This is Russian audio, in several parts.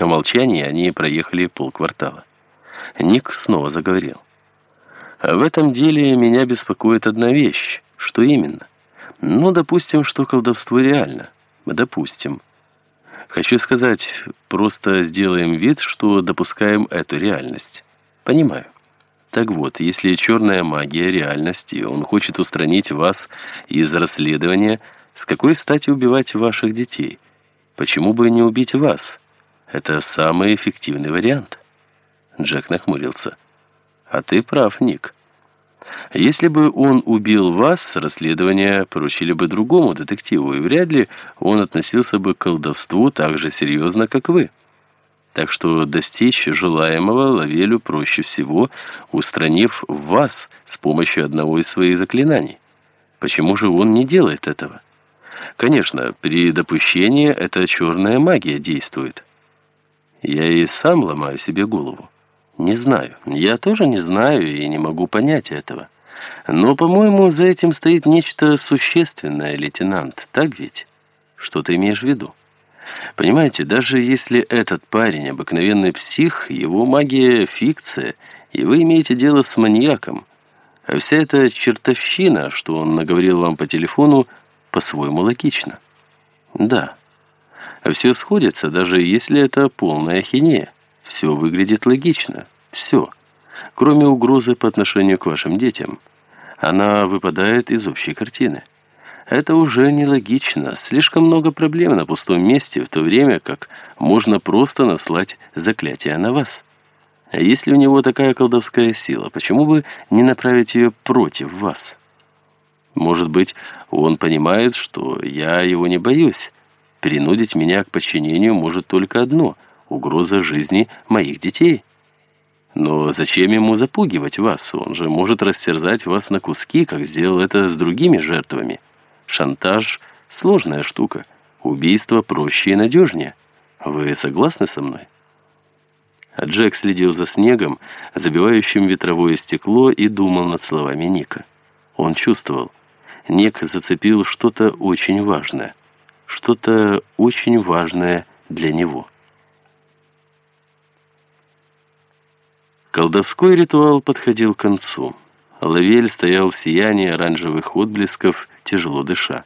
В молчании они проехали полквартала. Ник снова заговорил. «В этом деле меня беспокоит одна вещь. Что именно? Ну, допустим, что колдовство реально. Допустим. Хочу сказать, просто сделаем вид, что допускаем эту реальность. Понимаю. Так вот, если черная магия реальности, он хочет устранить вас из расследования, с какой стати убивать ваших детей? Почему бы не убить вас? Это самый эффективный вариант. Джек нахмурился. А ты прав, Ник. Если бы он убил вас, расследование поручили бы другому детективу, и вряд ли он относился бы к колдовству так же серьезно, как вы. Так что достичь желаемого Лавелю проще всего, устранив вас с помощью одного из своих заклинаний. Почему же он не делает этого? Конечно, при допущении эта черная магия действует. Я и сам ломаю себе голову. Не знаю. Я тоже не знаю и не могу понять этого. Но, по-моему, за этим стоит нечто существенное, лейтенант. Так ведь? Что ты имеешь в виду? Понимаете, даже если этот парень обыкновенный псих, его магия фикция, и вы имеете дело с маньяком. А вся эта чертовщина, что он наговорил вам по телефону, по-своему логично. Да. Все сходится, даже если это полная ахинея. Все выглядит логично. Все. Кроме угрозы по отношению к вашим детям. Она выпадает из общей картины. Это уже нелогично. Слишком много проблем на пустом месте, в то время как можно просто наслать заклятие на вас. А если у него такая колдовская сила, почему бы не направить ее против вас? Может быть, он понимает, что я его не боюсь. Принудить меня к подчинению может только одно — угроза жизни моих детей. Но зачем ему запугивать вас? Он же может растерзать вас на куски, как сделал это с другими жертвами. Шантаж – сложная штука. Убийство проще и надежнее. Вы согласны со мной? Джек следил за снегом, забивающим ветровое стекло, и думал над словами Ника. Он чувствовал. Ник зацепил что-то очень важное. Что-то очень важное для него. Колдовской ритуал подходил к концу. Лавель стоял в сиянии оранжевых отблесков, тяжело дыша.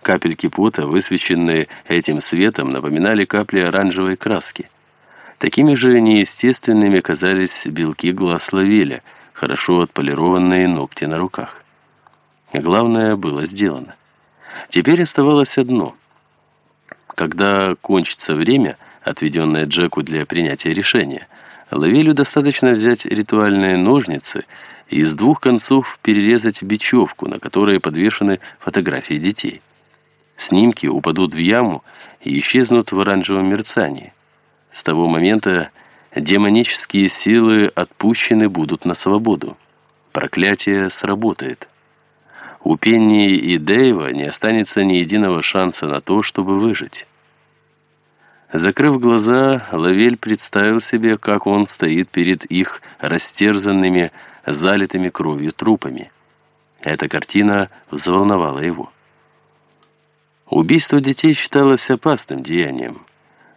Капельки пота, высвеченные этим светом, напоминали капли оранжевой краски. Такими же неестественными казались белки глаз Лавеля, хорошо отполированные ногти на руках. Главное было сделано. Теперь оставалось одно. Когда кончится время, отведенное Джеку для принятия решения, Лавелю достаточно взять ритуальные ножницы и с двух концов перерезать бечевку, на которой подвешены фотографии детей. Снимки упадут в яму и исчезнут в оранжевом мерцании. С того момента демонические силы отпущены будут на свободу. Проклятие сработает. У Пенни и Дэйва не останется ни единого шанса на то, чтобы выжить. Закрыв глаза, Лавель представил себе, как он стоит перед их растерзанными, залитыми кровью трупами. Эта картина взволновала его. Убийство детей считалось опасным деянием.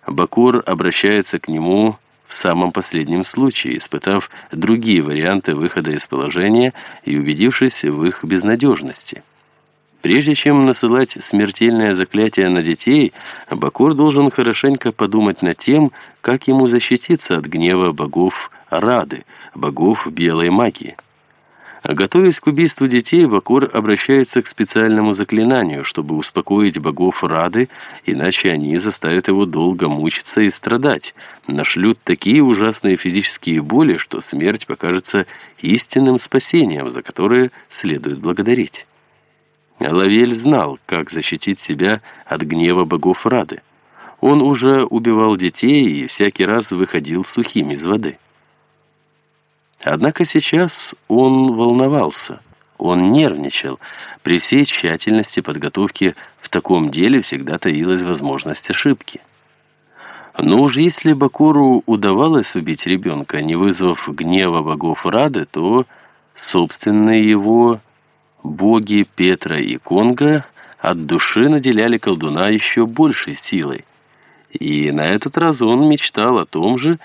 Бакур обращается к нему в самом последнем случае, испытав другие варианты выхода из положения и убедившись в их безнадежности. Прежде чем насылать смертельное заклятие на детей, Бакур должен хорошенько подумать над тем, как ему защититься от гнева богов Рады, богов белой магии. Готовясь к убийству детей, Бакур обращается к специальному заклинанию, чтобы успокоить богов Рады, иначе они заставят его долго мучиться и страдать, нашлют такие ужасные физические боли, что смерть покажется истинным спасением, за которое следует благодарить. Лавель знал, как защитить себя от гнева богов Рады. Он уже убивал детей и всякий раз выходил сухим из воды. Однако сейчас он волновался, он нервничал. При всей тщательности подготовки в таком деле всегда таилась возможность ошибки. Но уж если Бакуру удавалось убить ребенка, не вызвав гнева богов Рады, то, собственно, его боги Петра и Конга от души наделяли колдуна еще большей силой. И на этот раз он мечтал о том же,